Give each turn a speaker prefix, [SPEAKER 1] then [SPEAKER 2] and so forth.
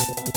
[SPEAKER 1] す